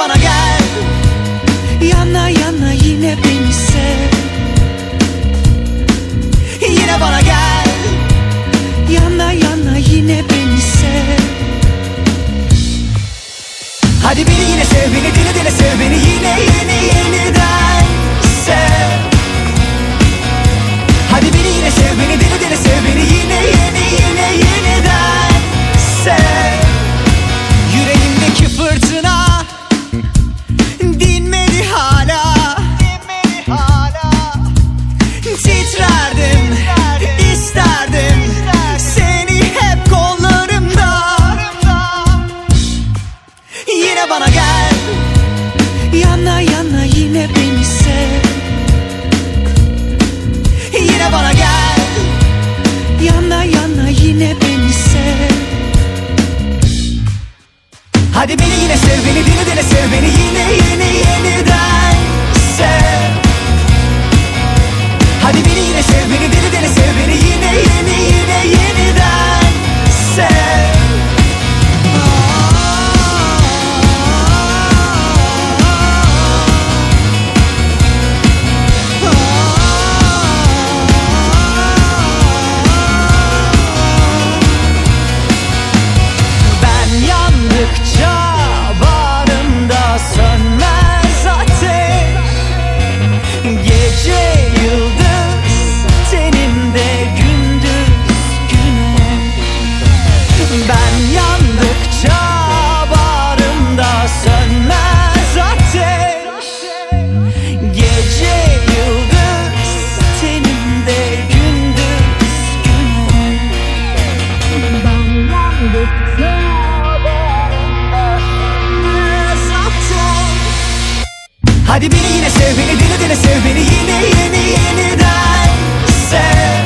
bana gel. Yana yana yine beni sev. Yine bana gel. Yana yana yine beni sev. Hadi beni yine sev beni dile dile sev beni Hadi beni yine sev beni deli deli sev beni yine yeni yeniden sev.